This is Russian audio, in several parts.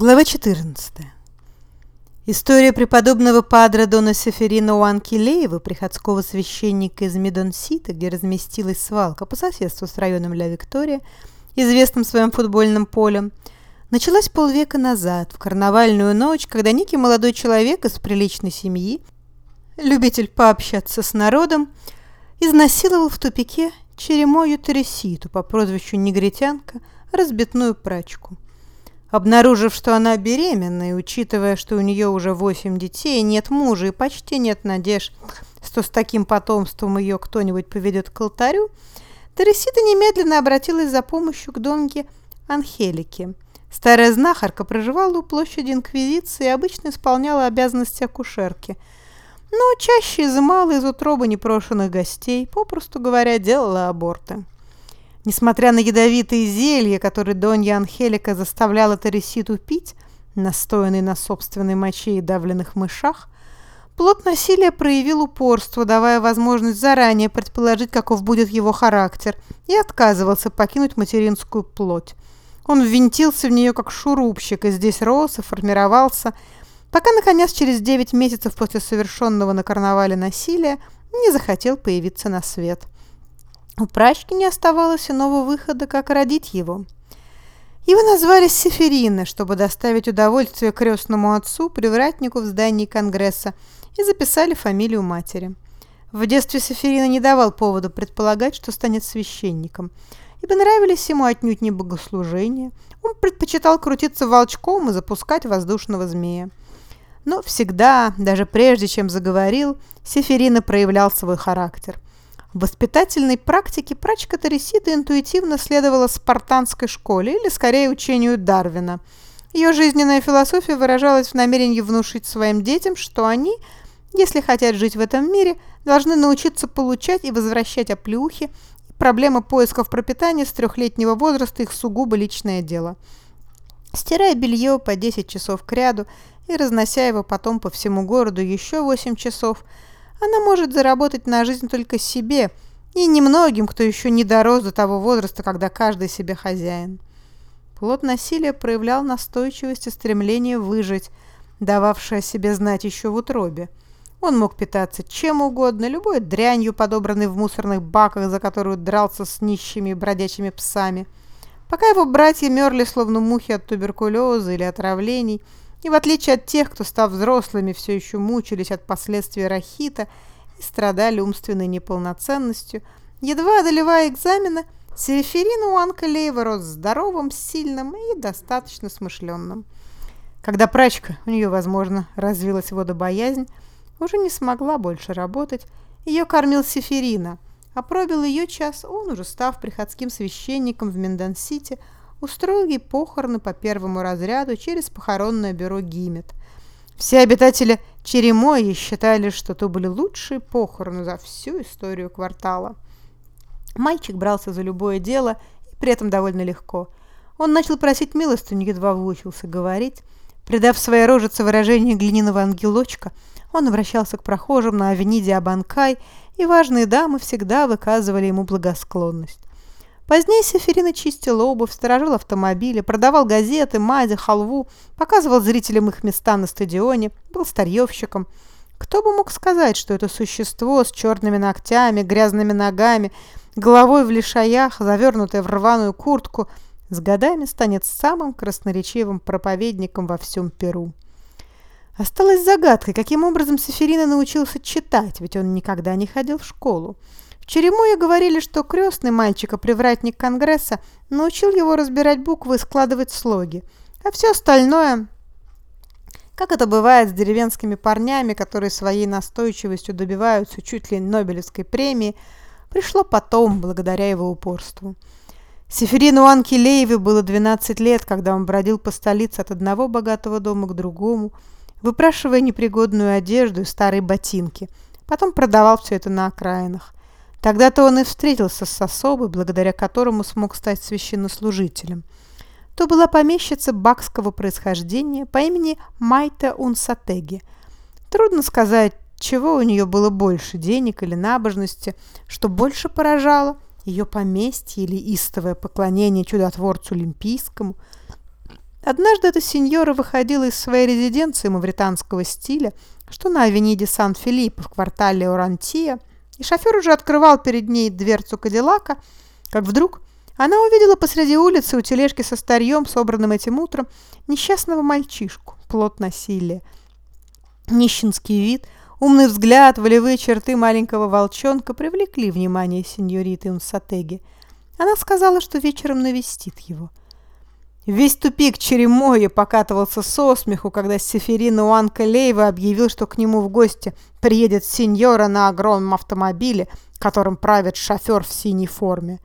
Глава 14. История преподобного падре Дона Сеферина Уанкилеева, приходского священника из Медонсита, где разместилась свалка по соседству с районом Ля Виктория, известным своим футбольным полем, началась полвека назад, в карнавальную ночь, когда некий молодой человек из приличной семьи, любитель пообщаться с народом, изнасиловал в тупике черемою Тереситу по прозвищу Негритянка, разбитную прачку. Обнаружив, что она беременна, и учитывая, что у нее уже восемь детей, нет мужа и почти нет надежд, что с таким потомством ее кто-нибудь поведет к алтарю, Тересита немедленно обратилась за помощью к донге Анхелике. Старая знахарка проживала у площади Инквизиции и обычно исполняла обязанности акушерки, но чаще изымала из утробы непрошенных гостей, попросту говоря, делала аборты. Несмотря на ядовитые зелья, которые Донья Анхелика заставляла Тереситу пить, настоянный на собственной моче и давленных мышах, плод насилия проявил упорство, давая возможность заранее предположить, каков будет его характер, и отказывался покинуть материнскую плоть. Он ввинтился в нее как шурупщик, и здесь рос и формировался, пока, наконец, через девять месяцев после совершенного на карнавале насилия не захотел появиться на свет. У прачки не оставалось иного выхода, как родить его. Его назвали Сеферина, чтобы доставить удовольствие крестному отцу, привратнику в здании Конгресса, и записали фамилию матери. В детстве Сеферина не давал повода предполагать, что станет священником, ибо нравились ему отнюдь не богослужения. Он предпочитал крутиться волчком и запускать воздушного змея. Но всегда, даже прежде чем заговорил, Сеферина проявлял свой характер – в воспитательной практике прачка Тересида интуитивно следовала спартанской школе, или скорее учению Дарвина. Ее жизненная философия выражалась в намерении внушить своим детям, что они, если хотят жить в этом мире, должны научиться получать и возвращать оплеухи, проблема поисков пропитания с трехлетнего возраста их сугубо личное дело. Стирая белье по 10 часов к ряду и разнося его потом по всему городу еще 8 часов – она может заработать на жизнь только себе и немногим, кто еще не дорос до того возраста, когда каждый себе хозяин. Плод насилия проявлял настойчивость и стремление выжить, дававшее себе знать еще в утробе. Он мог питаться чем угодно, любой дрянью, подобранной в мусорных баках, за которую дрался с нищими бродячими псами. Пока его братья мерли, словно мухи от туберкулеза или отравлений, и в отличие от тех, кто, став взрослыми, все еще мучились от последствий рахита и страдали умственной неполноценностью, едва одолевая экзамены, Сериферин у Анкалеева рос здоровым, сильным и достаточно смышленным. Когда прачка, у нее, возможно, развилась водобоязнь, уже не смогла больше работать, ее кормил Сеферина, а пробил ее час он, уже став приходским священником в Мендансите, устроил ей похороны по первому разряду через похоронное бюро Гимет. Все обитатели Черемои считали, что то были лучшие похороны за всю историю квартала. Мальчик брался за любое дело и при этом довольно легко. Он начал просить милостыню, едва выучился говорить. Придав своей рожице выражение глиняного ангелочка, он обращался к прохожим на авениде Абанкай, и важные дамы всегда выказывали ему благосклонность. Позднее Сеферина чистил обувь, сторожил автомобили, продавал газеты, мази, халву, показывал зрителям их места на стадионе, был старьевщиком. Кто бы мог сказать, что это существо с черными ногтями, грязными ногами, головой в лишаях, завернутое в рваную куртку, с годами станет самым красноречивым проповедником во всем Перу. Осталась загадкой, каким образом Сеферина научился читать, ведь он никогда не ходил в школу. Черемуе говорили, что крестный мальчика, привратник Конгресса, научил его разбирать буквы и складывать слоги. А все остальное, как это бывает с деревенскими парнями, которые своей настойчивостью добиваются чуть ли Нобелевской премии, пришло потом, благодаря его упорству. Сеферину Анкелееве было 12 лет, когда он бродил по столице от одного богатого дома к другому, выпрашивая непригодную одежду и старые ботинки. Потом продавал все это на окраинах. Тогда-то он и встретился с особой, благодаря которому смог стать священнослужителем. То была помещица бакского происхождения по имени Майта Унсатеги. Трудно сказать, чего у нее было больше, денег или набожности, что больше поражало – ее поместье или истовое поклонение чудотворцу Олимпийскому. Однажды эта сеньора выходила из своей резиденции мавританского стиля, что на авениде Сан-Филиппо в квартале Орантия, и шофер уже открывал перед ней дверцу Кадиллака, как вдруг она увидела посреди улицы у тележки со старьем, собранным этим утром, несчастного мальчишку, плод насилия. Нищенский вид, умный взгляд, волевые черты маленького волчонка привлекли внимание сеньориты Унсатеги. Она сказала, что вечером навестит его. Весь тупик Черемоя покатывался со смеху, когда Сеферина Уанка Лейва объявил, что к нему в гости приедет сеньора на огромном автомобиле, которым правит шофер в синей форме.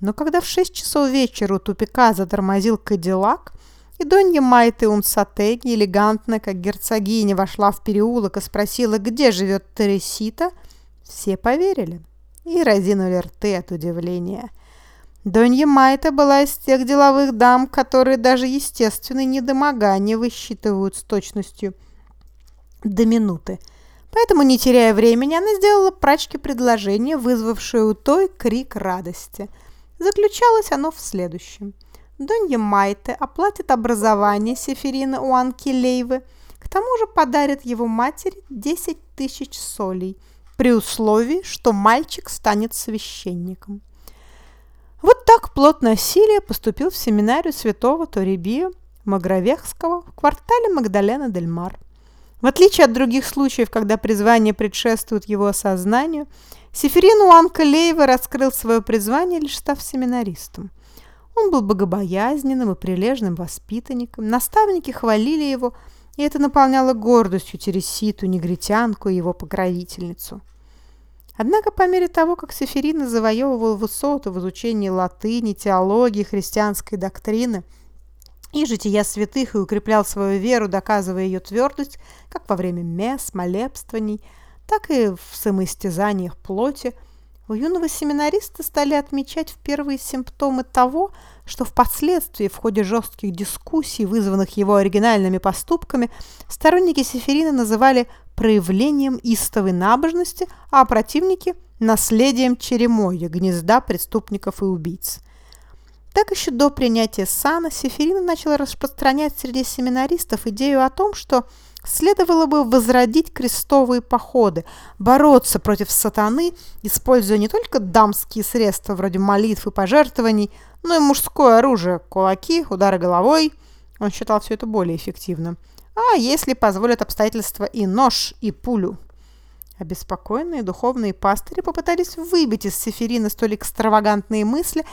Но когда в шесть часов вечера у тупика затормозил Кадиллак, и Донья Майты Унсатеги, элегантно, как герцогиня, вошла в переулок и спросила, где живет Тересита, все поверили и разинули рты от удивления. Донья Майта была из тех деловых дам, которые даже естественные недомогания высчитывают с точностью до минуты. Поэтому, не теряя времени, она сделала прачке предложение, вызвавшее у той крик радости – Заключалось оно в следующем. Донья Майте оплатит образование Сеферина у Анки Лейвы, к тому же подарит его матери 10 тысяч солей, при условии, что мальчик станет священником. Вот так плод насилия поступил в семинарию святого Торибия Магровехского в квартале Магдалена-дель-Мар. В отличие от других случаев, когда призвание предшествует его осознанию, Сеферин Уанка Лейва раскрыл свое призвание, лишь став семинаристом. Он был богобоязненным и прилежным воспитанником, наставники хвалили его, и это наполняло гордостью Тереситу, негритянку и его покровительницу. Однако по мере того, как Сеферина завоевывал высоту в изучении латыни, теологии, христианской доктрины и жития святых и укреплял свою веру, доказывая ее твердость, как во время мес, молебствований – так и в самоистязаниях плоти, у юного семинариста стали отмечать в первые симптомы того, что впоследствии в ходе жестких дискуссий, вызванных его оригинальными поступками, сторонники Сеферина называли проявлением истовой набожности, а противники – наследием черемоя, гнезда преступников и убийц. Так еще до принятия сана Сеферина начала распространять среди семинаристов идею о том, что – Следовало бы возродить крестовые походы, бороться против сатаны, используя не только дамские средства вроде молитв и пожертвований, но и мужское оружие – кулаки, удары головой. Он считал все это более эффективным. А если позволят обстоятельства и нож, и пулю. Обеспокоенные духовные пастыри попытались выбить из Сеферина столь экстравагантные мысли,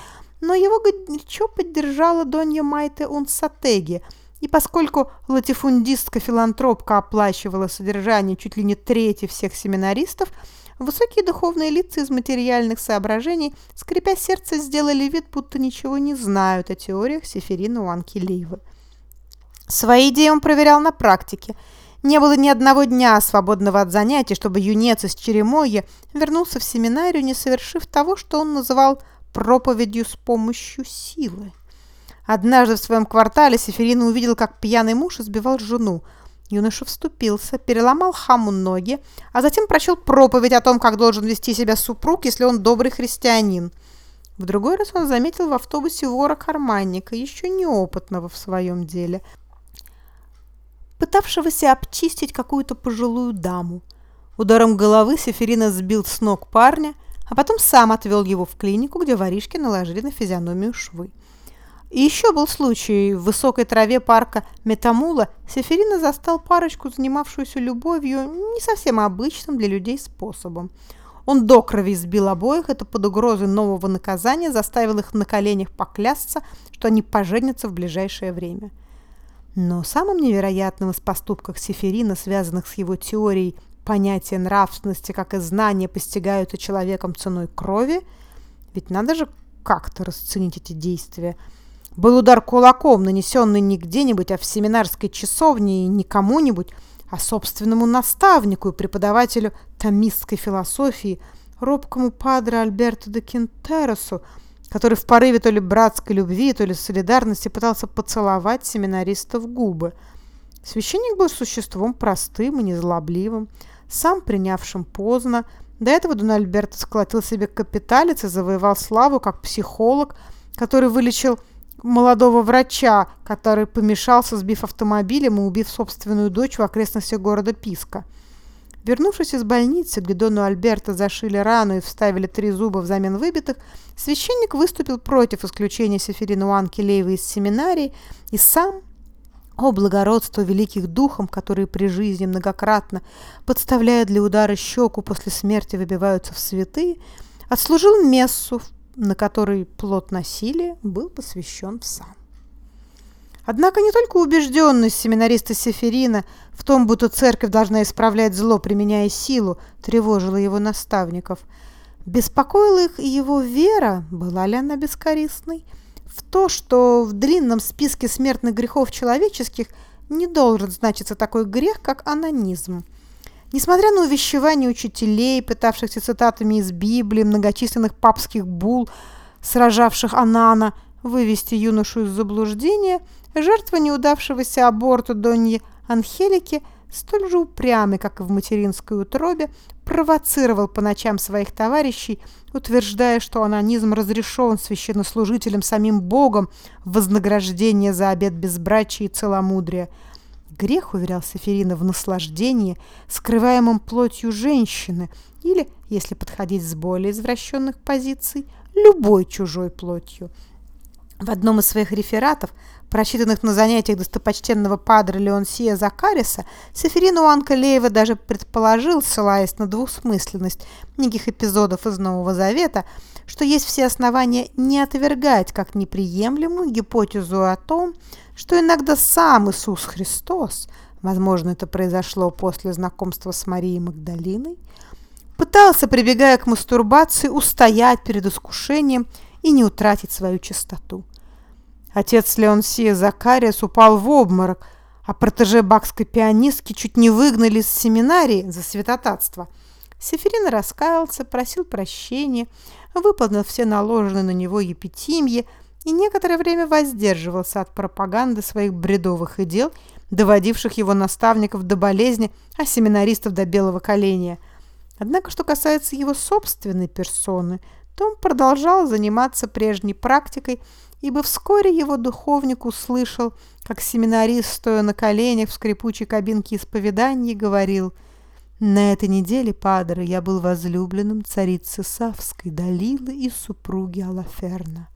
но его горячо поддержала Донья Майте Унсатеги – и поскольку латифундистка-филантропка оплачивала содержание чуть ли не трети всех семинаристов, высокие духовные лица из материальных соображений, скрипя сердце, сделали вид, будто ничего не знают о теориях Сеферина Уанкелиева. Свои идеи он проверял на практике. Не было ни одного дня свободного от занятий, чтобы юнец из Черемоя вернулся в семинарию, не совершив того, что он называл проповедью с помощью силы. Однажды в своем квартале Сеферина увидел, как пьяный муж избивал жену. Юноша вступился, переломал хаму ноги, а затем прочел проповедь о том, как должен вести себя супруг, если он добрый христианин. В другой раз он заметил в автобусе вора-карманника, еще неопытного в своем деле, пытавшегося обчистить какую-то пожилую даму. Ударом головы Сеферина сбил с ног парня, а потом сам отвел его в клинику, где воришки наложили на физиономию швы. И еще был случай. В высокой траве парка Метамула Сеферина застал парочку, занимавшуюся любовью не совсем обычным для людей способом. Он до крови избил обоих, это под угрозой нового наказания заставил их на коленях поклясться, что они поженятся в ближайшее время. Но самым невероятным из поступков Сеферина, связанных с его теорией понятия нравственности, как и знания постигаются человеком ценой крови, ведь надо же как-то расценить эти действия – был удар кулаком, нанесенный не где-нибудь, а в семинарской часовне и не кому-нибудь, а собственному наставнику и преподавателю томистской философии, робкому падре Альберто де Кентеросу, который в порыве то ли братской любви, то ли солидарности пытался поцеловать семинариста в губы. Священник был существом простым и незлобливым, сам принявшим поздно. До этого Дон Альберто сколотил себе капиталец и завоевал славу как психолог, который вылечил молодого врача, который помешался, сбив автомобилем и убив собственную дочь в окрестностях города Писка. Вернувшись из больницы, где Дону Альберто зашили рану и вставили три зуба взамен выбитых, священник выступил против исключения Сеферина Уанки из семинарии и сам, о благородство великих духом, которые при жизни многократно, подставляя для удара щеку, после смерти выбиваются в святые, отслужил мессу, на которой плод насилия был посвящен сам. Однако не только убежденность семинариста Сеферина в том, будто церковь должна исправлять зло, применяя силу, тревожила его наставников. Беспокоила их и его вера, была ли она бескорыстной, в то, что в длинном списке смертных грехов человеческих не должен значиться такой грех, как анонизм. Несмотря на увещевания учителей, пытавшихся цитатами из Библии, многочисленных папских бул, сражавших Анана, вывести юношу из заблуждения, жертва неудавшегося аборта Доньи Анхелики, столь же упрямый, как и в материнской утробе, провоцировал по ночам своих товарищей, утверждая, что анонизм разрешен священнослужителем самим Богом в вознаграждение за обет безбрачия и целомудрия. Грех, уверял Сеферина, в наслаждении, скрываемом плотью женщины, или, если подходить с более извращенных позиций, любой чужой плотью. В одном из своих рефератов прочитанных на занятиях достопочтенного падра Леонсия Закариса, Сеферин Уанкалеева даже предположил, ссылаясь на двусмысленность неких эпизодов из Нового Завета, что есть все основания не отвергать как неприемлемую гипотезу о том, что иногда сам Иисус Христос, возможно, это произошло после знакомства с Марией Магдалиной, пытался, прибегая к мастурбации, устоять перед искушением и не утратить свою чистоту. Отец Леонсия Закариас упал в обморок, а протеже бакской пианистки чуть не выгнали из семинарии за святотатство. Сеферин раскаялся, просил прощения, выполнил все наложенные на него епитимьи и некоторое время воздерживался от пропаганды своих бредовых идел, доводивших его наставников до болезни, а семинаристов до белого коленя. Однако, что касается его собственной персоны, то он продолжал заниматься прежней практикой ибо вскоре его духовник услышал, как семинарист, стоя на коленях в скрипучей кабинке исповедания, говорил «На этой неделе, падре, я был возлюбленным царицы Савской, Далилы и супруги Алаферна».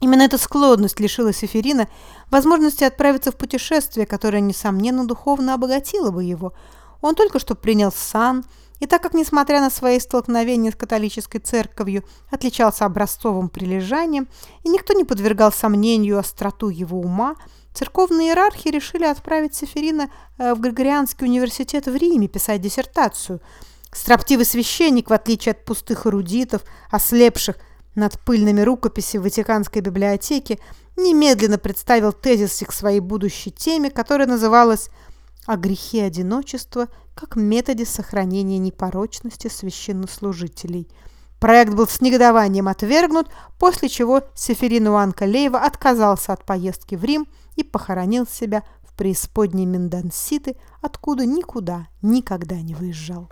Именно эта склонность лишила Сеферина возможности отправиться в путешествие, которое, несомненно, духовно обогатило бы его. Он только что принял сан – и так как, несмотря на свои столкновения с католической церковью, отличался образцовым прилежанием, и никто не подвергал сомнению остроту его ума, церковные иерархи решили отправить Сеферина э, в Григорианский университет в Риме писать диссертацию. Строптивый священник, в отличие от пустых эрудитов, ослепших над пыльными рукописями Ватиканской библиотеки, немедленно представил тезисы к своей будущей теме, которая называлась «О грехе одиночества как методе сохранения непорочности священнослужителей. Проект был с негодованием отвергнут, после чего Сеферин Уанка Лейва отказался от поездки в Рим и похоронил себя в преисподней Менданситы, откуда никуда никогда не выезжал.